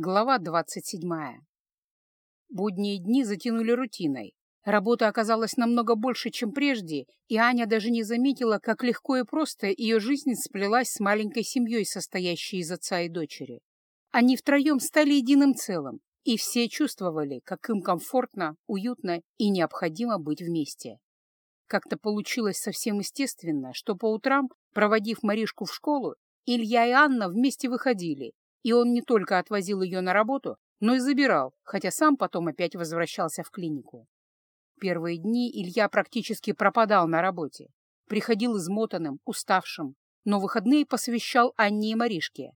Глава двадцать седьмая. Будние дни затянули рутиной. Работа оказалась намного больше, чем прежде, и Аня даже не заметила, как легко и просто ее жизнь сплелась с маленькой семьей, состоящей из отца и дочери. Они втроем стали единым целым, и все чувствовали, как им комфортно, уютно и необходимо быть вместе. Как-то получилось совсем естественно, что по утрам, проводив Маришку в школу, Илья и Анна вместе выходили, и он не только отвозил ее на работу, но и забирал, хотя сам потом опять возвращался в клинику. Первые дни Илья практически пропадал на работе. Приходил измотанным, уставшим, но выходные посвящал Анне и Маришке.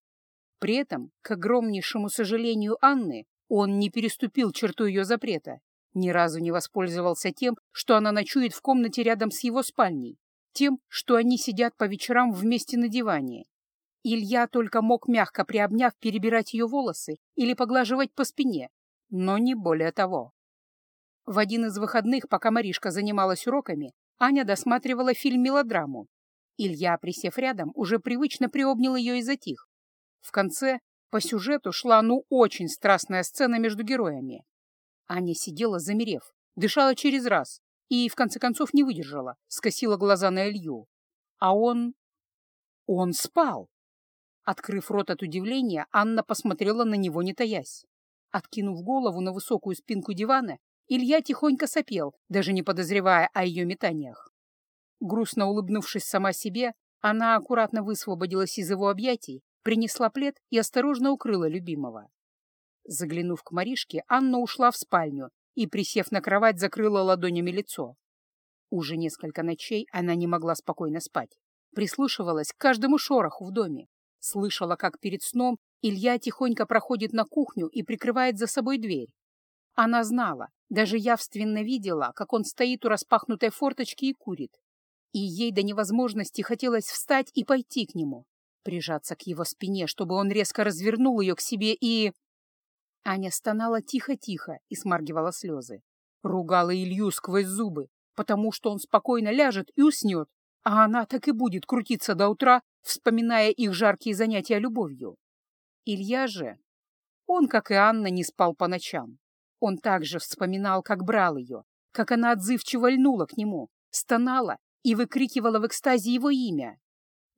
При этом, к огромнейшему сожалению Анны, он не переступил черту ее запрета, ни разу не воспользовался тем, что она ночует в комнате рядом с его спальней, тем, что они сидят по вечерам вместе на диване, Илья только мог мягко приобняв перебирать ее волосы или поглаживать по спине, но не более того. В один из выходных, пока Маришка занималась уроками, Аня досматривала фильм-мелодраму. Илья, присев рядом, уже привычно приобнял ее и затих. В конце по сюжету шла ну очень страстная сцена между героями. Аня сидела, замерев, дышала через раз и, в конце концов, не выдержала, скосила глаза на Илью. А он... он спал. Открыв рот от удивления, Анна посмотрела на него, не таясь. Откинув голову на высокую спинку дивана, Илья тихонько сопел, даже не подозревая о ее метаниях. Грустно улыбнувшись сама себе, она аккуратно высвободилась из его объятий, принесла плед и осторожно укрыла любимого. Заглянув к Маришке, Анна ушла в спальню и, присев на кровать, закрыла ладонями лицо. Уже несколько ночей она не могла спокойно спать. Прислушивалась к каждому шороху в доме, Слышала, как перед сном Илья тихонько проходит на кухню и прикрывает за собой дверь. Она знала, даже явственно видела, как он стоит у распахнутой форточки и курит. И ей до невозможности хотелось встать и пойти к нему, прижаться к его спине, чтобы он резко развернул ее к себе и... Аня стонала тихо-тихо и смаргивала слезы. Ругала Илью сквозь зубы, потому что он спокойно ляжет и уснет, а она так и будет крутиться до утра, вспоминая их жаркие занятия любовью. Илья же, он, как и Анна, не спал по ночам. Он также вспоминал, как брал ее, как она отзывчиво льнула к нему, стонала и выкрикивала в экстазе его имя.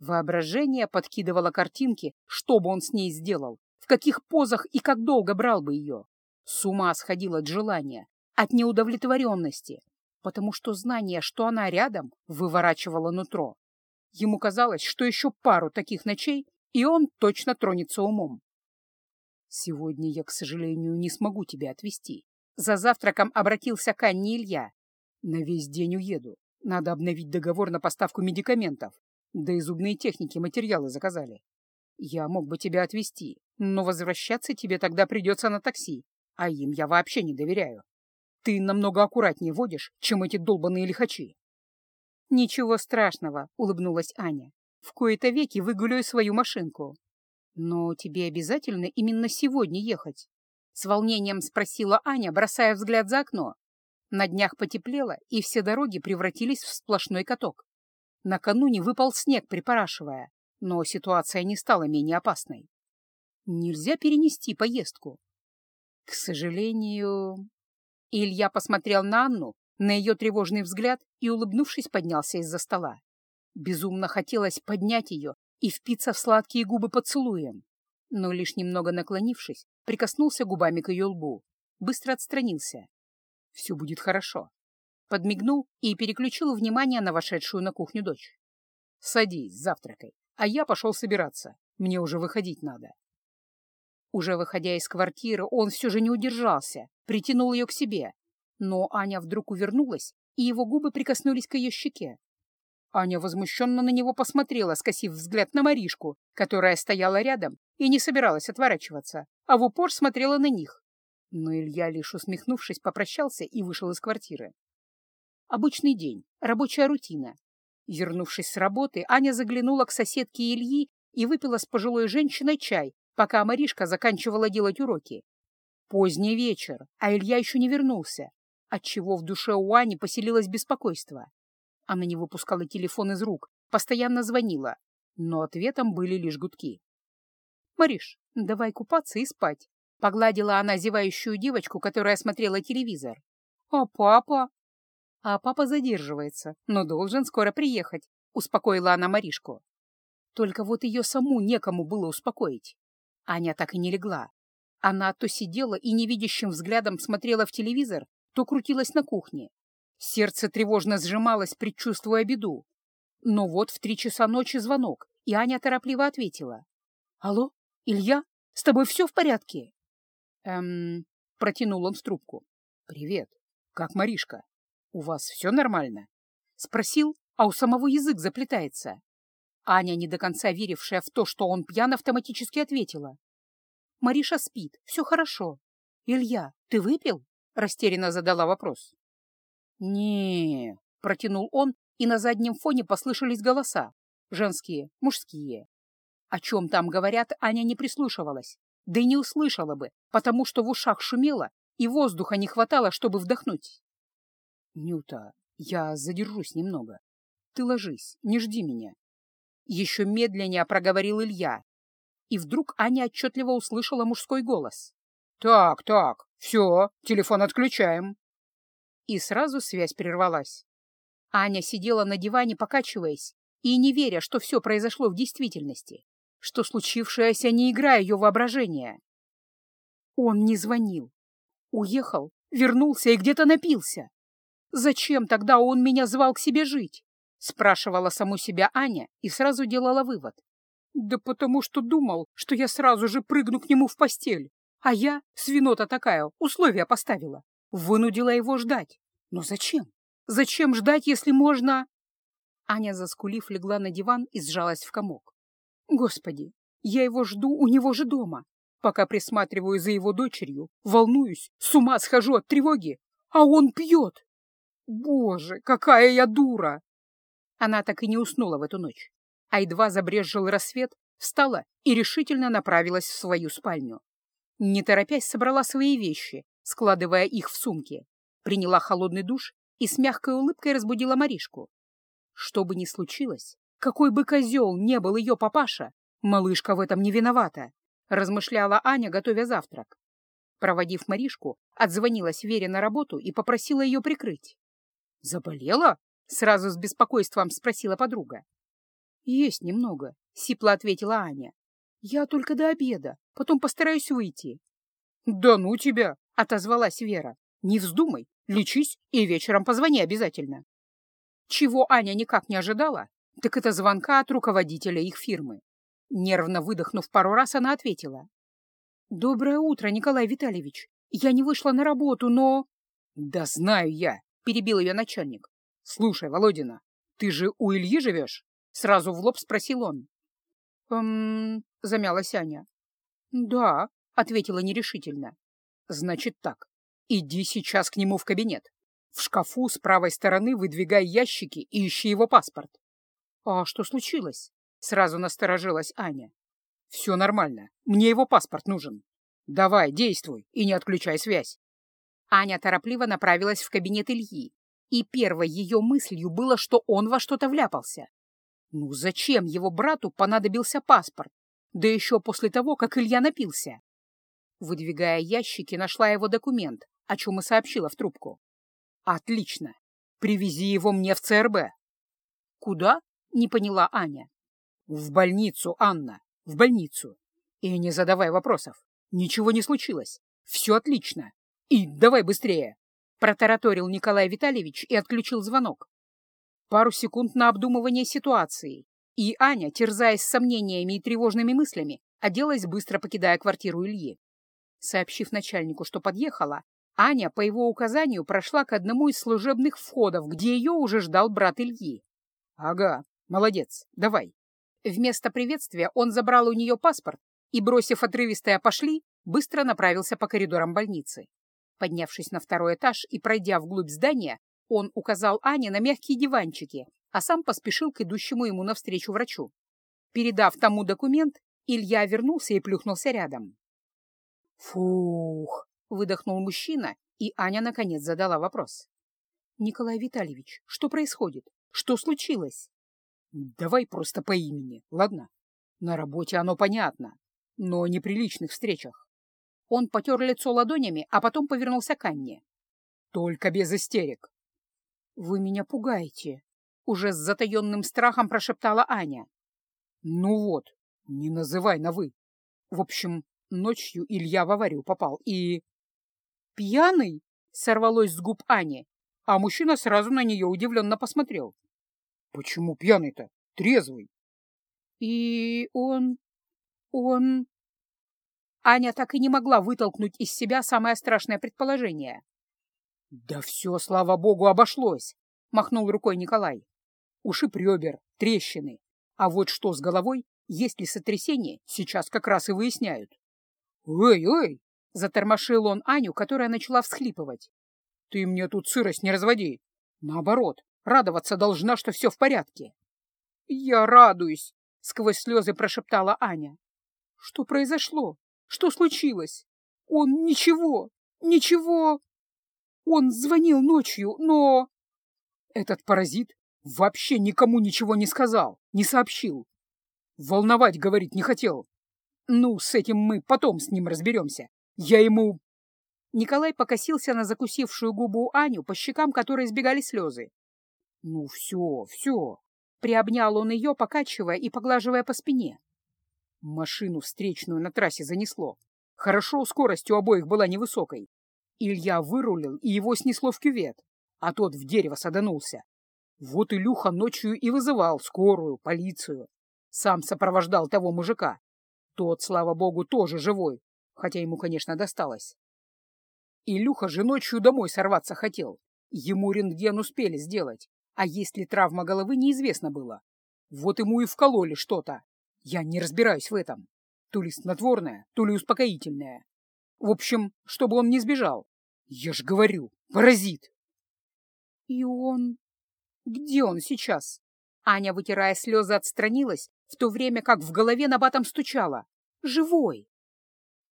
Воображение подкидывало картинки, что бы он с ней сделал, в каких позах и как долго брал бы ее. С ума сходил от желания, от неудовлетворенности, потому что знание, что она рядом, выворачивало нутро. Ему казалось, что еще пару таких ночей, и он точно тронется умом. «Сегодня я, к сожалению, не смогу тебя отвезти». За завтраком обратился к Анне Илья. «На весь день уеду. Надо обновить договор на поставку медикаментов. Да и зубные техники материалы заказали. Я мог бы тебя отвезти, но возвращаться тебе тогда придется на такси, а им я вообще не доверяю. Ты намного аккуратнее водишь, чем эти долбанные лихачи. «Ничего страшного», — улыбнулась Аня. «В кои-то веки выгуляю свою машинку». «Но тебе обязательно именно сегодня ехать?» С волнением спросила Аня, бросая взгляд за окно. На днях потеплело, и все дороги превратились в сплошной каток. Накануне выпал снег, припорашивая, но ситуация не стала менее опасной. Нельзя перенести поездку. К сожалению... Илья посмотрел на Анну, на ее тревожный взгляд и, улыбнувшись, поднялся из-за стола. Безумно хотелось поднять ее и впиться в сладкие губы поцелуем, но лишь немного наклонившись, прикоснулся губами к ее лбу, быстро отстранился. «Все будет хорошо». Подмигнул и переключил внимание на вошедшую на кухню дочь. «Садись, завтракай, а я пошел собираться. Мне уже выходить надо». Уже выходя из квартиры, он все же не удержался, притянул ее к себе, но Аня вдруг увернулась, и его губы прикоснулись к ее щеке. Аня возмущенно на него посмотрела, скосив взгляд на Маришку, которая стояла рядом и не собиралась отворачиваться, а в упор смотрела на них. Но Илья, лишь усмехнувшись, попрощался и вышел из квартиры. Обычный день, рабочая рутина. Вернувшись с работы, Аня заглянула к соседке Ильи и выпила с пожилой женщиной чай, пока Маришка заканчивала делать уроки. Поздний вечер, а Илья еще не вернулся отчего в душе у Ани поселилось беспокойство. Она не выпускала телефон из рук, постоянно звонила, но ответом были лишь гудки. «Мариш, давай купаться и спать. — погладила она зевающую девочку, которая смотрела телевизор. «А папа?» «А папа задерживается, но должен скоро приехать», — успокоила она Маришку. Только вот ее саму некому было успокоить. Аня так и не легла. Она то сидела и невидящим взглядом смотрела в телевизор, то крутилась на кухне. Сердце тревожно сжималось, предчувствуя беду. Но вот в три часа ночи звонок, и Аня торопливо ответила. «Алло, Илья, с тобой все в порядке?» «Эм...» — протянул он в трубку. «Привет. Как Маришка? У вас все нормально?» Спросил, а у самого язык заплетается. Аня, не до конца верившая в то, что он пьян, автоматически ответила. «Мариша спит, все хорошо. Илья, ты выпил?» — растерянно задала вопрос. не протянул он, и на заднем фоне послышались голоса. Женские, мужские. О чем там говорят, Аня не прислушивалась. Да и не услышала бы, потому что в ушах шумело, и воздуха не хватало, чтобы вдохнуть. «Нюта, я задержусь немного. Ты ложись, не жди меня». Еще медленнее проговорил Илья. И вдруг Аня отчетливо услышала мужской голос. «Так, так, все, телефон отключаем». И сразу связь прервалась. Аня сидела на диване, покачиваясь, и не веря, что все произошло в действительности, что случившееся не игра ее воображения. Он не звонил. Уехал, вернулся и где-то напился. Зачем тогда он меня звал к себе жить? Спрашивала саму себя Аня и сразу делала вывод. Да потому что думал, что я сразу же прыгну к нему в постель. А я, свинота такая, условия поставила. Вынудила его ждать. Но зачем? Зачем ждать, если можно... Аня, заскулив, легла на диван и сжалась в комок. Господи, я его жду у него же дома. Пока присматриваю за его дочерью, волнуюсь, с ума схожу от тревоги, а он пьет. Боже, какая я дура! Она так и не уснула в эту ночь, а едва забрезжил рассвет, встала и решительно направилась в свою спальню. Не торопясь, собрала свои вещи, складывая их в сумки, приняла холодный душ и с мягкой улыбкой разбудила Маришку. Что бы ни случилось, какой бы козел не был ее папаша, малышка в этом не виновата, размышляла Аня, готовя завтрак. Проводив Маришку, отзвонилась Вере на работу и попросила ее прикрыть. «Заболела?» — сразу с беспокойством спросила подруга. «Есть немного», — сипло ответила Аня. «Я только до обеда, потом постараюсь выйти». «Да ну тебя!» — отозвалась Вера. «Не вздумай, лечись и вечером позвони обязательно». Чего Аня никак не ожидала, так это звонка от руководителя их фирмы. Нервно выдохнув пару раз, она ответила. «Доброе утро, Николай Витальевич. Я не вышла на работу, но...» «Да знаю я», — перебил ее начальник. «Слушай, Володина, ты же у Ильи живешь?» — сразу в лоб спросил он. «Эм...» — замялась Аня. «Да», — ответила нерешительно. «Значит так, иди сейчас к нему в кабинет. В шкафу с правой стороны выдвигай ящики и ищи его паспорт. А что случилось? Сразу насторожилась Аня. Все нормально. Мне его паспорт нужен. Давай, действуй и не отключай связь. Аня торопливо направилась в кабинет Ильи, и первой ее мыслью было, что он во что-то вляпался. Ну зачем его брату понадобился паспорт? Да еще после того, как Илья напился. Выдвигая ящики, нашла его документ, о чем и сообщила в трубку. Отлично. Привези его мне в ЦРБ. Куда? Не поняла Аня. В больницу, Анна, в больницу. И не задавай вопросов. Ничего не случилось. Все отлично. И давай быстрее. Протараторил Николай Витальевич и отключил звонок. Пару секунд на обдумывание ситуации. И Аня, терзаясь сомнениями и тревожными мыслями, оделась, быстро покидая квартиру Ильи. Сообщив начальнику, что подъехала, Аня по его указанию прошла к одному из служебных входов, где ее уже ждал брат Ильи. «Ага, молодец, давай». Вместо приветствия он забрал у нее паспорт и, бросив отрывистое «пошли», быстро направился по коридорам больницы. Поднявшись на второй этаж и пройдя вглубь здания, он указал Ане на мягкие диванчики, а сам поспешил к идущему ему навстречу врачу. Передав тому документ, Илья вернулся и плюхнулся рядом. «Фух!» выдохнул мужчина, и Аня наконец задала вопрос. «Николай Витальевич, что происходит? Что случилось?» «Давай просто по имени, ладно? На работе оно понятно, но не при личных встречах». Он потер лицо ладонями, а потом повернулся к Анне. «Только без истерик». «Вы меня пугаете», — уже с затаенным страхом прошептала Аня. «Ну вот, не называй на «вы». В общем, ночью Илья в аварию попал и...» «Пьяный?» — сорвалось с губ Ани, а мужчина сразу на нее удивленно посмотрел. «Почему пьяный-то? Трезвый». «И он... он...» Аня так и не могла вытолкнуть из себя самое страшное предположение. «Да все, слава богу, обошлось!» — махнул рукой Николай. «Ушиб ребер, трещины. А вот что с головой, есть ли сотрясение, сейчас как раз и выясняют». «Эй, эй!» — затормошил он Аню, которая начала всхлипывать. «Ты мне тут сырость не разводи. Наоборот, радоваться должна, что все в порядке». «Я радуюсь!» — сквозь слезы прошептала Аня. «Что произошло? Что случилось? Он ничего, ничего...» Он звонил ночью, но... Этот паразит вообще никому ничего не сказал, не сообщил. Волновать, говорить, не хотел. Ну, с этим мы потом с ним разберемся. Я ему... Николай покосился на закусившую губу Аню, по щекам которой сбегали слезы. Ну, все, все. Приобнял он ее, покачивая и поглаживая по спине. Машину встречную на трассе занесло. Хорошо, скорость у обоих была невысокой. Илья вырулил, и его снесло в кювет, а тот в дерево саданулся. Вот Илюха ночью и вызывал скорую, полицию. Сам сопровождал того мужика. Тот, слава богу, тоже живой, хотя ему, конечно, досталось. Илюха же ночью домой сорваться хотел. Ему рентген успели сделать, а есть ли травма головы, неизвестно было. Вот ему и вкололи что-то. Я не разбираюсь в этом. То ли снотворное, то ли успокоительное. В общем, чтобы он не сбежал. Я ж говорю, паразит. И он... Где он сейчас? Аня, вытирая слезы, отстранилась, в то время как в голове на батом стучала. Живой.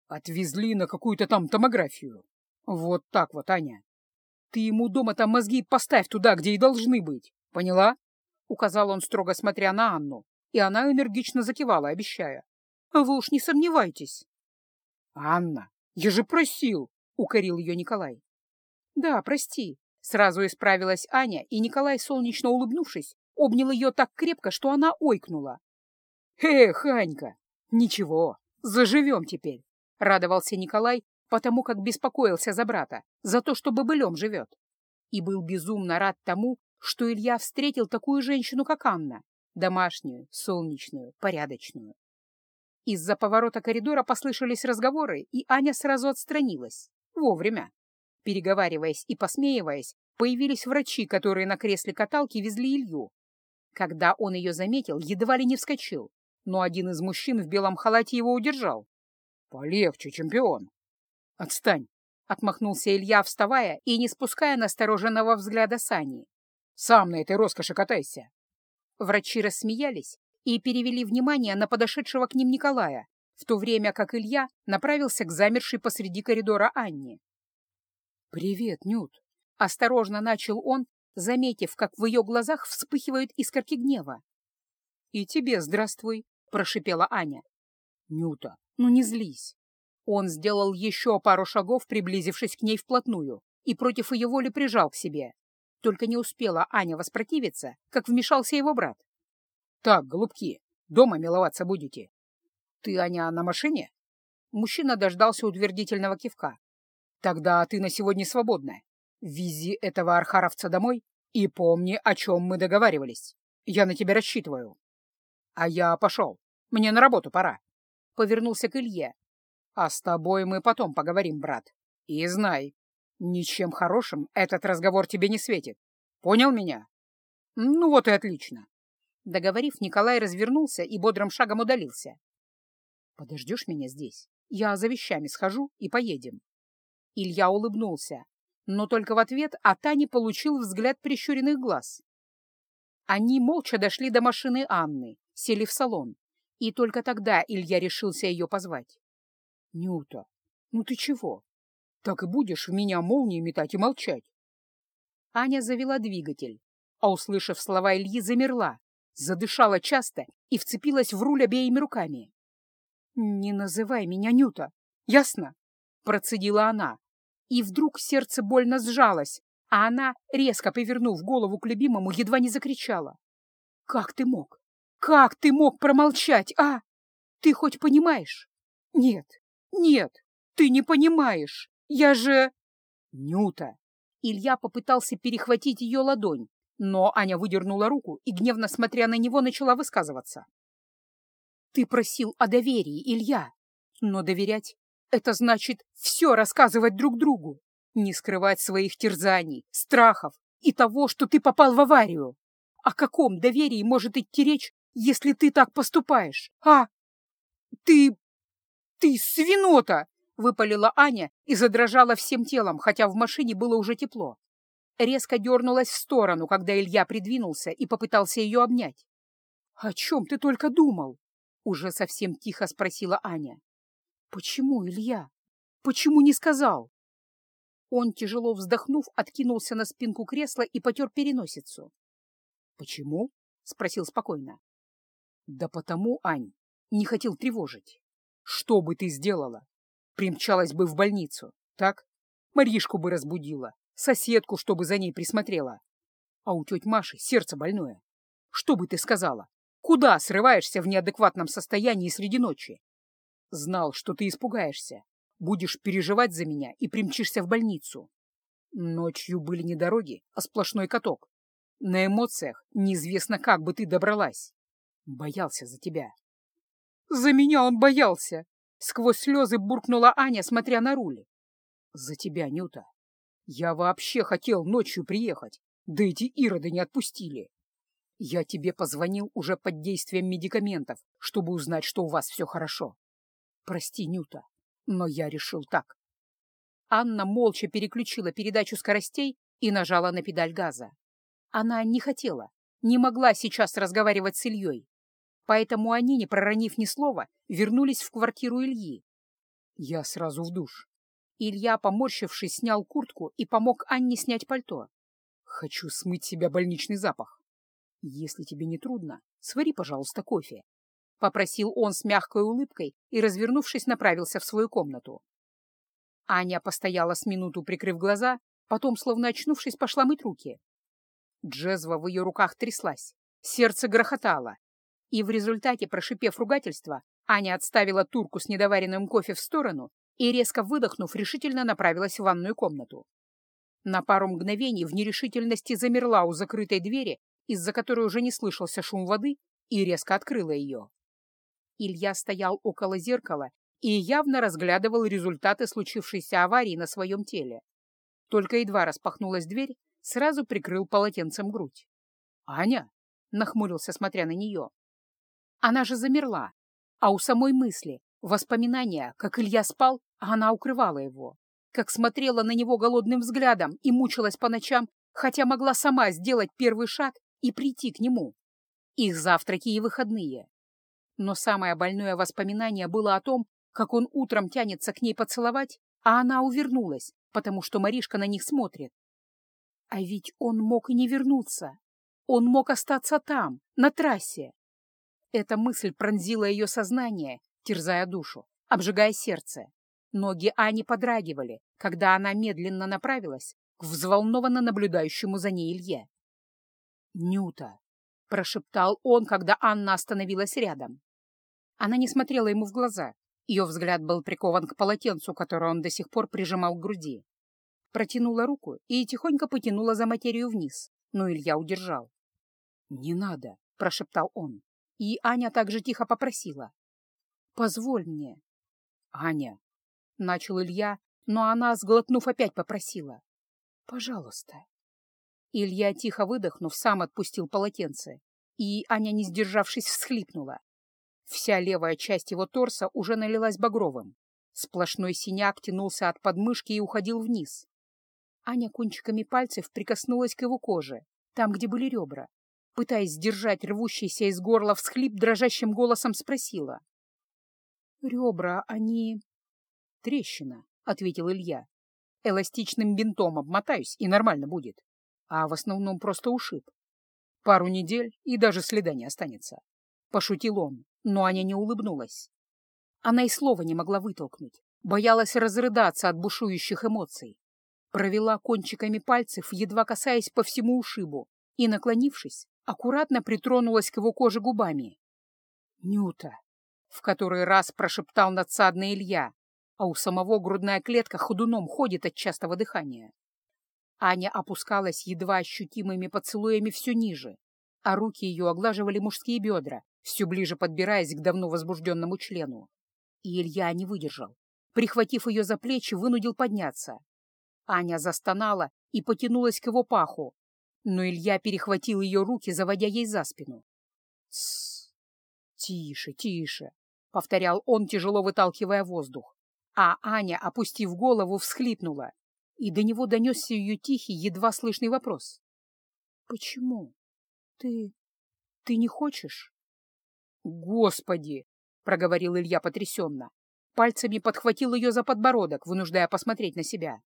Отвезли на какую-то там томографию. Вот так вот, Аня. Ты ему дома-то мозги поставь туда, где и должны быть. Поняла? Указал он, строго смотря на Анну, и она энергично закивала, обещая. Вы уж не сомневайтесь. Анна, я же просил, укорил ее Николай. Да, прости. Сразу исправилась Аня, и Николай, солнечно улыбнувшись, обнял ее так крепко, что она ойкнула. «Эх, Анька, ничего, заживем теперь», — радовался Николай, потому как беспокоился за брата, за то, что бобылем живет. И был безумно рад тому, что Илья встретил такую женщину, как Анна, домашнюю, солнечную, порядочную. Из-за поворота коридора послышались разговоры, и Аня сразу отстранилась. Вовремя. Переговариваясь и посмеиваясь, появились врачи, которые на кресле каталки везли Илью. Когда он ее заметил, едва ли не вскочил, но один из мужчин в белом халате его удержал. «Полегче, чемпион!» «Отстань!» — отмахнулся Илья, вставая и не спуская настороженного взгляда Сани. «Сам на этой роскоши катайся!» Врачи рассмеялись и перевели внимание на подошедшего к ним Николая, в то время как Илья направился к замершей посреди коридора Анне. «Привет, Нют!» — осторожно начал он, заметив, как в ее глазах вспыхивают искорки гнева. «И тебе здравствуй!» — прошипела Аня. «Нюта, ну не злись!» Он сделал еще пару шагов, приблизившись к ней вплотную, и против ее воли прижал к себе. Только не успела Аня воспротивиться, как вмешался его брат. «Так, голубки, дома миловаться будете?» «Ты, Аня, на машине?» Мужчина дождался утвердительного кивка. «Тогда ты на сегодня свободна. Вези этого архаровца домой и помни, о чем мы договаривались. Я на тебя рассчитываю». «А я пошел. Мне на работу пора». Повернулся к Илье. «А с тобой мы потом поговорим, брат. И знай, ничем хорошим этот разговор тебе не светит. Понял меня?» «Ну вот и отлично. Договорив, Николай развернулся и бодрым шагом удалился. «Подождешь меня здесь? Я за вещами схожу и поедем». Илья улыбнулся, но только в ответ от Ани получил взгляд прищуренных глаз. Они молча дошли до машины Анны, сели в салон, и только тогда Илья решился ее позвать. «Нюта, ну ты чего? Так и будешь в меня молнии метать и молчать?» Аня завела двигатель, а, услышав слова Ильи, замерла, задышала часто и вцепилась в руль обеими руками. «Не называй меня Нюта, ясно? процедила она. И вдруг сердце больно сжалось, а она, резко повернув голову к любимому, едва не закричала. «Как ты мог? Как ты мог промолчать, а? Ты хоть понимаешь? Нет, нет, ты не понимаешь. Я же...» «Нюта!» Илья попытался перехватить ее ладонь, но Аня выдернула руку и, гневно смотря на него, начала высказываться. «Ты просил о доверии, Илья, но доверять — это значит все рассказывать друг другу, не скрывать своих терзаний, страхов и того, что ты попал в аварию. О каком доверии может идти речь, если ты так поступаешь, а? Ты... ты свинота!» — выпалила Аня и задрожала всем телом, хотя в машине было уже тепло. Резко дернулась в сторону, когда Илья придвинулся и попытался ее обнять. «О чем ты только думал?» — уже совсем тихо спросила Аня. «Почему, Илья? Почему не сказал?» Он, тяжело вздохнув, откинулся на спинку кресла и потер переносицу. «Почему?» — спросил спокойно. «Да потому, Ань, не хотел тревожить. Что бы ты сделала? Примчалась бы в больницу, так? Маришку бы разбудила, соседку, чтобы за ней присмотрела. А у тети Маши сердце больное. Что бы ты сказала? Куда срываешься в неадекватном состоянии среди ночи? Знал, что ты испугаешься, будешь переживать за меня и примчишься в больницу. Ночью были не дороги, а сплошной каток. На эмоциях неизвестно, как бы ты добралась. Боялся за тебя. За меня он боялся! Сквозь слезы буркнула Аня, смотря на руль. За тебя, Нюта. Я вообще хотел ночью приехать, да эти ироды не отпустили. Я тебе позвонил уже под действием медикаментов, чтобы узнать, что у вас все хорошо. Прости, Нюта, но я решил так. Анна молча переключила передачу скоростей и нажала на педаль газа. Она не хотела, не могла сейчас разговаривать с Ильей. Поэтому они, не проронив ни слова, вернулись в квартиру Ильи. Я сразу в душ. Илья, поморщившись, снял куртку и помог Анне снять пальто. Хочу смыть себя больничный запах. Если тебе не трудно, свари, пожалуйста, кофе. — попросил он с мягкой улыбкой и, развернувшись, направился в свою комнату. Аня постояла с минуту, прикрыв глаза, потом, словно очнувшись, пошла мыть руки. Джезва в ее руках тряслась, сердце грохотало, и в результате, прошипев ругательство, Аня отставила турку с недоваренным кофе в сторону и, резко выдохнув, решительно направилась в ванную комнату. На пару мгновений в нерешительности замерла у закрытой двери, из-за которой уже не слышался шум воды, и резко открыла ее. Илья стоял около зеркала и явно разглядывал результаты случившейся аварии на своем теле. Только едва распахнулась дверь, сразу прикрыл полотенцем грудь. «Аня!» — нахмурился, смотря на нее. Она же замерла, а у самой мысли, воспоминания, как Илья спал, а она укрывала его, как смотрела на него голодным взглядом и мучилась по ночам, хотя могла сама сделать первый шаг и прийти к нему. Их завтраки и выходные, но самое больное воспоминание было о том, как он утром тянется к ней поцеловать, а она увернулась, потому что Маришка на них смотрит. А ведь он мог и не вернуться. Он мог остаться там, на трассе. Эта мысль пронзила ее сознание, терзая душу, обжигая сердце. Ноги Ани подрагивали, когда она медленно направилась к взволнованно наблюдающему за ней Илье. «Нюта!» — прошептал он, когда Анна остановилась рядом. Она не смотрела ему в глаза. Ее взгляд был прикован к полотенцу, которое он до сих пор прижимал к груди. Протянула руку и тихонько потянула за материю вниз, но Илья удержал. «Не надо», — прошептал он. И Аня также тихо попросила. «Позволь мне». «Аня», — начал Илья, но она, сглотнув, опять попросила. «Пожалуйста». Илья, тихо выдохнув, сам отпустил полотенце, и Аня, не сдержавшись, всхлипнула. Вся левая часть его торса уже налилась багровым. Сплошной синяк тянулся от подмышки и уходил вниз. Аня кончиками пальцев прикоснулась к его коже, там, где были ребра. Пытаясь сдержать рвущийся из горла всхлип, дрожащим голосом спросила. «Ребра, они...» «Трещина», — ответил Илья. «Эластичным бинтом обмотаюсь, и нормально будет. А в основном просто ушиб. Пару недель, и даже следа не останется». Пошутил он, но Аня не улыбнулась. Она и слова не могла вытолкнуть, боялась разрыдаться от бушующих эмоций. Провела кончиками пальцев, едва касаясь по всему ушибу, и, наклонившись, аккуратно притронулась к его коже губами. «Нюта!» — в который раз прошептал надсадный Илья, а у самого грудная клетка ходуном ходит от частого дыхания. Аня опускалась едва ощутимыми поцелуями все ниже, а руки ее оглаживали мужские бедра, все ближе подбираясь к давно возбужденному члену. И Илья не выдержал. Прихватив ее за плечи, вынудил подняться. Аня застонала и потянулась к его паху, но Илья перехватил ее руки, заводя ей за спину. «Тссс! Тише, тише!» — повторял он, тяжело выталкивая воздух. А Аня, опустив голову, всхлипнула, и до него донесся ее тихий, едва слышный вопрос. «Почему? Ты... ты не хочешь?» «Господи!» — проговорил Илья потрясенно. Пальцами подхватил ее за подбородок, вынуждая посмотреть на себя.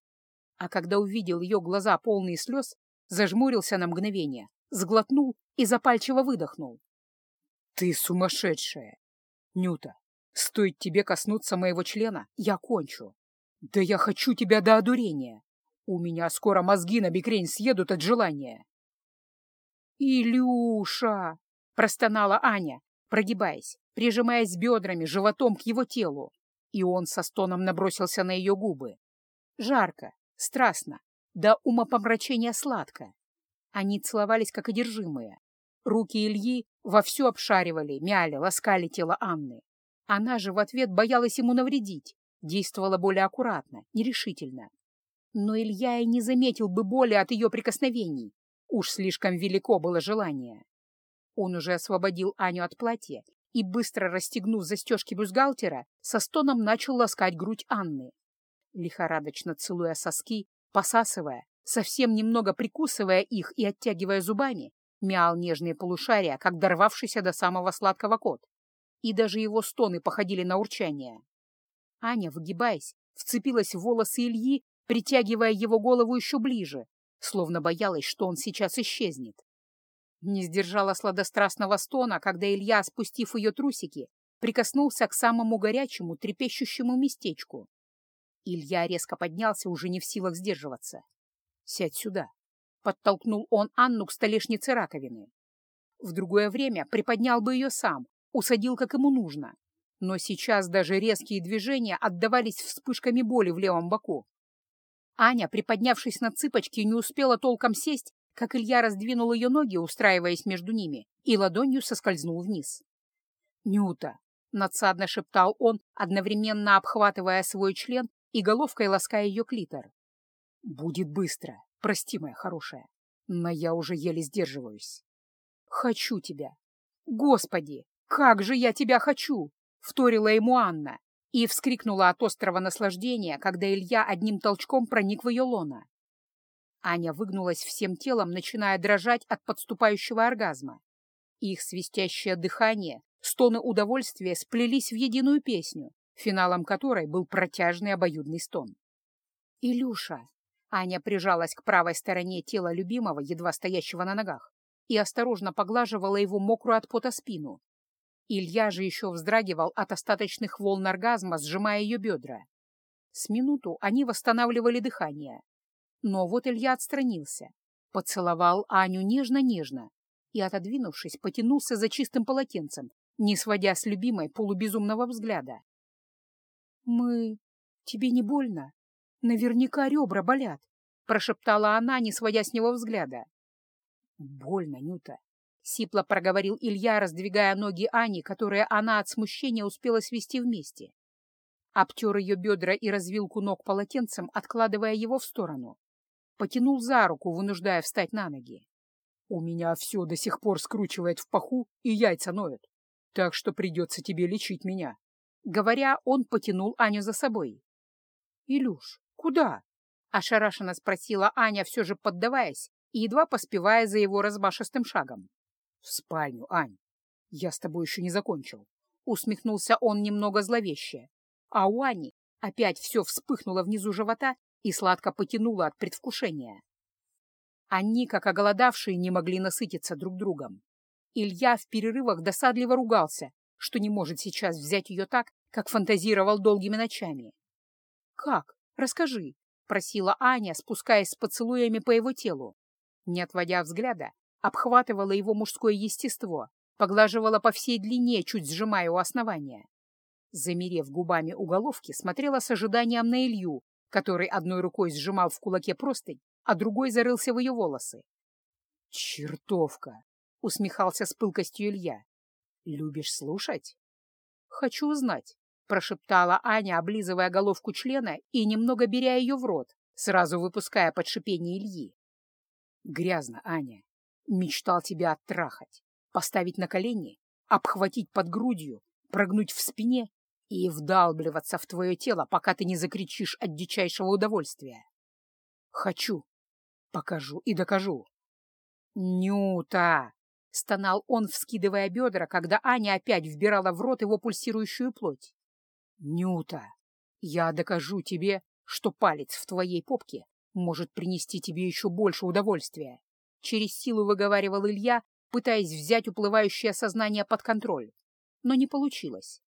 А когда увидел ее глаза полные слез, зажмурился на мгновение, сглотнул и запальчиво выдохнул. «Ты сумасшедшая! Нюта, стоит тебе коснуться моего члена, я кончу. Да я хочу тебя до одурения. У меня скоро мозги на бекрень съедут от желания». «Илюша!» — простонала Аня, прогибаясь, прижимаясь бедрами, животом к его телу, и он со стоном набросился на ее губы. Жарко, страстно, до умопомрачения сладко. Они целовались, как одержимые. Руки Ильи вовсю обшаривали, мяли, ласкали тело Анны. Она же в ответ боялась ему навредить, действовала более аккуратно, нерешительно. Но Илья и не заметил бы боли от ее прикосновений. Уж слишком велико было желание. Он уже освободил Аню от платья и, быстро расстегнув застежки бюстгальтера, со стоном начал ласкать грудь Анны. Лихорадочно целуя соски, посасывая, совсем немного прикусывая их и оттягивая зубами, мял нежные полушария, как дорвавшийся до самого сладкого кот. И даже его стоны походили на урчание. Аня, выгибаясь, вцепилась в волосы Ильи, притягивая его голову еще ближе, словно боялась, что он сейчас исчезнет. Не сдержала сладострастного стона, когда Илья, спустив ее трусики, прикоснулся к самому горячему, трепещущему местечку. Илья резко поднялся, уже не в силах сдерживаться. «Сядь сюда», — подтолкнул он Анну к столешнице раковины. В другое время приподнял бы ее сам, усадил, как ему нужно. Но сейчас даже резкие движения отдавались вспышками боли в левом боку. Аня, приподнявшись на цыпочки, не успела толком сесть, как Илья раздвинул ее ноги, устраиваясь между ними, и ладонью соскользнул вниз. «Нюта!» — надсадно шептал он, одновременно обхватывая свой член и головкой лаская ее клитор. «Будет быстро, прости, моя хорошая, но я уже еле сдерживаюсь. Хочу тебя! Господи, как же я тебя хочу!» — вторила ему Анна и вскрикнула от острого наслаждения, когда Илья одним толчком проник в ее лона. Аня выгнулась всем телом, начиная дрожать от подступающего оргазма. Их свистящее дыхание, стоны удовольствия сплелись в единую песню, финалом которой был протяжный обоюдный стон. «Илюша!» Аня прижалась к правой стороне тела любимого, едва стоящего на ногах, и осторожно поглаживала его мокрую от пота спину. Илья же еще вздрагивал от остаточных волн оргазма, сжимая ее бедра. С минуту они восстанавливали дыхание, но вот Илья отстранился, поцеловал Аню нежно-нежно и, отодвинувшись, потянулся за чистым полотенцем, не сводя с любимой полубезумного взгляда. «Мы... тебе не больно? Наверняка ребра болят», — прошептала она, не сводя с него взгляда. «Больно, Нюта», — сипло проговорил Илья, раздвигая ноги Ани, которые она от смущения успела свести вместе. Обтер ее бедра и развилку ног полотенцем, откладывая его в сторону потянул за руку, вынуждая встать на ноги. «У меня все до сих пор скручивает в паху и яйца ноют, так что придется тебе лечить меня». Говоря, он потянул Аню за собой. «Илюш, куда?» — ошарашенно спросила Аня, все же поддаваясь и едва поспевая за его размашистым шагом. «В спальню, Ань. Я с тобой еще не закончил». Усмехнулся он немного зловеще. А у Ани опять все вспыхнуло внизу живота и сладко потянуло от предвкушения. Они, как оголодавшие, не могли насытиться друг другом. Илья в перерывах досадливо ругался, что не может сейчас взять ее так, как фантазировал долгими ночами. Как? Расскажи, — просила Аня, спускаясь с поцелуями по его телу. Не отводя взгляда, обхватывала его мужское естество, поглаживала по всей длине, чуть сжимая у основания. Замерев губами у головки, смотрела с ожиданием на Илью, который одной рукой сжимал в кулаке простынь, а другой зарылся в ее волосы. «Чертовка!» — усмехался с пылкостью Илья. «Любишь слушать?» «Хочу узнать», — прошептала Аня, облизывая головку члена и немного беря ее в рот, сразу выпуская под шипение Ильи. «Грязно, Аня. Мечтал тебя оттрахать, поставить на колени, обхватить под грудью, прогнуть в спине и вдалбливаться в твое тело, пока ты не закричишь от дичайшего удовольствия. Хочу. Покажу и докажу. «Нюта!» — стонал он, вскидывая бедра, когда Аня опять вбирала в рот его пульсирующую плоть. «Нюта, я докажу тебе, что палец в твоей попке может принести тебе еще больше удовольствия», — через силу выговаривал Илья, пытаясь взять уплывающее сознание под контроль. Но не получилось.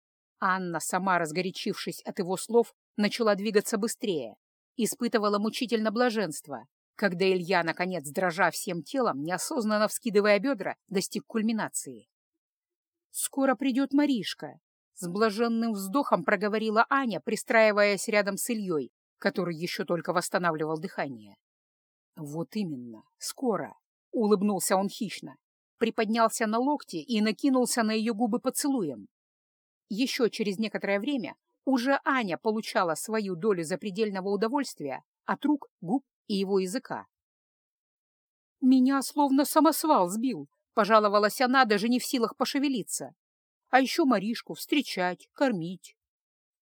Анна, сама разгорячившись от его слов, начала двигаться быстрее, испытывала мучительно блаженство, когда Илья, наконец, дрожа всем телом, неосознанно вскидывая бедра, достиг кульминации. «Скоро придет Маришка», — с блаженным вздохом проговорила Аня, пристраиваясь рядом с Ильей, который еще только восстанавливал дыхание. «Вот именно, скоро», — улыбнулся он хищно, приподнялся на локти и накинулся на ее губы поцелуем. Еще через некоторое время уже Аня получала свою долю запредельного удовольствия от рук, губ и его языка. «Меня словно самосвал сбил», — пожаловалась она, даже не в силах пошевелиться. «А еще Маришку встречать, кормить».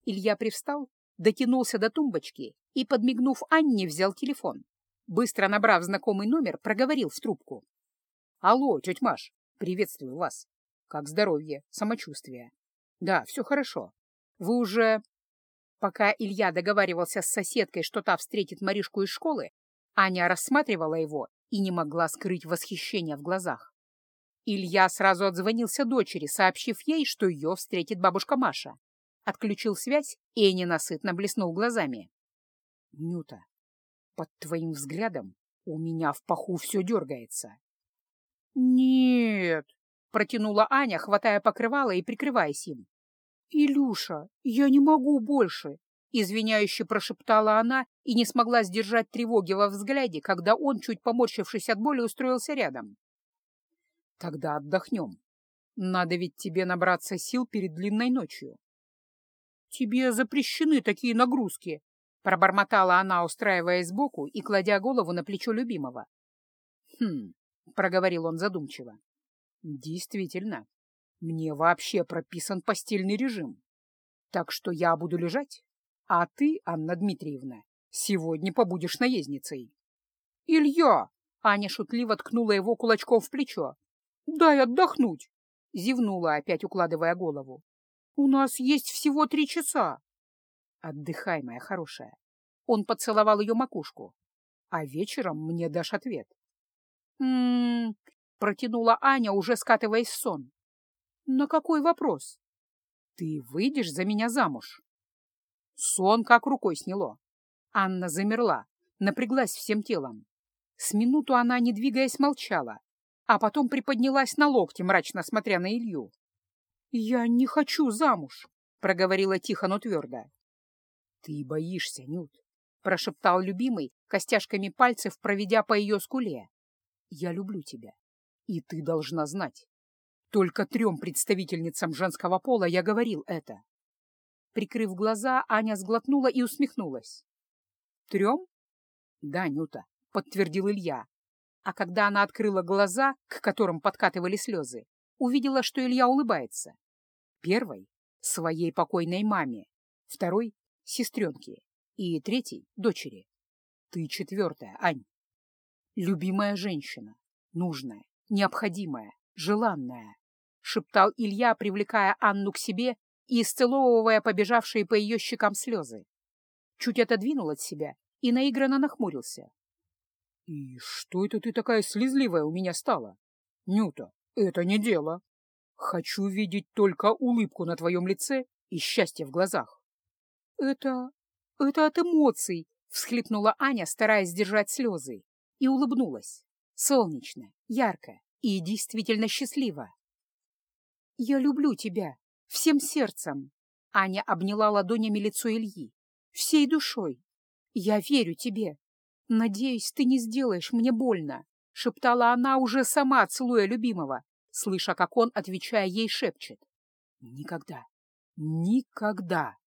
Илья привстал, дотянулся до тумбочки и, подмигнув Анне, взял телефон. Быстро набрав знакомый номер, проговорил в трубку. «Алло, тетя Маш, приветствую вас. Как здоровье, самочувствие?» «Да, все хорошо. Вы уже...» Пока Илья договаривался с соседкой, что та встретит Маришку из школы, Аня рассматривала его и не могла скрыть восхищения в глазах. Илья сразу отзвонился дочери, сообщив ей, что ее встретит бабушка Маша. Отключил связь и ненасытно блеснул глазами. — Нюта, под твоим взглядом у меня в паху все дергается. — Нет, — протянула Аня, хватая покрывало и прикрываясь им. «Илюша, я не могу больше!» — извиняюще прошептала она и не смогла сдержать тревоги во взгляде, когда он, чуть поморщившись от боли, устроился рядом. «Тогда отдохнем. Надо ведь тебе набраться сил перед длинной ночью». «Тебе запрещены такие нагрузки», — пробормотала она, устраиваясь сбоку и кладя голову на плечо любимого. «Хм», — проговорил он задумчиво. «Действительно, мне вообще прописан постельный режим. Так что я буду лежать, а ты, Анна Дмитриевна, сегодня побудешь наездницей. Илья! Аня шутливо ткнула его кулачком в плечо. «Дай отдохнуть!» — зевнула, опять укладывая голову. «У нас есть всего три часа». «Отдыхай, моя хорошая». Он поцеловал ее макушку. «А вечером мне дашь ответ». «М-м-м», протянула Аня, уже скатываясь в сон. «На какой вопрос?» «Ты выйдешь за меня замуж?» Сон как рукой сняло. Анна замерла, напряглась всем телом. С минуту она, не двигаясь, молчала, а потом приподнялась на локте, мрачно смотря на Илью. «Я не хочу замуж», — проговорила тихо, но твердо. «Ты боишься, Нют», — прошептал любимый, костяшками пальцев проведя по ее скуле. «Я люблю тебя, и ты должна знать. Только трем представительницам женского пола я говорил это. Прикрыв глаза, Аня сглотнула и усмехнулась. «Трем?» «Да, Нюта», — подтвердил Илья. А когда она открыла глаза, к которым подкатывали слезы, увидела, что Илья улыбается. Первой — своей покойной маме, второй — сестренке и третий — дочери. Ты четвертая, Ань. Любимая женщина, нужная, необходимая, желанная. — шептал Илья, привлекая Анну к себе и исцеловывая побежавшие по ее щекам слезы. Чуть отодвинул от себя и наигранно нахмурился. — И что это ты такая слезливая у меня стала? Нюта, это не дело. Хочу видеть только улыбку на твоем лице и счастье в глазах. — Это... Это от эмоций, всхлипнула Аня, стараясь сдержать слезы, и улыбнулась. Солнечно, ярко и действительно счастливо. «Я люблю тебя. Всем сердцем!» Аня обняла ладонями лицо Ильи. «Всей душой. Я верю тебе. Надеюсь, ты не сделаешь мне больно», — шептала она уже сама, целуя любимого, слыша, как он, отвечая ей, шепчет. «Никогда, никогда!»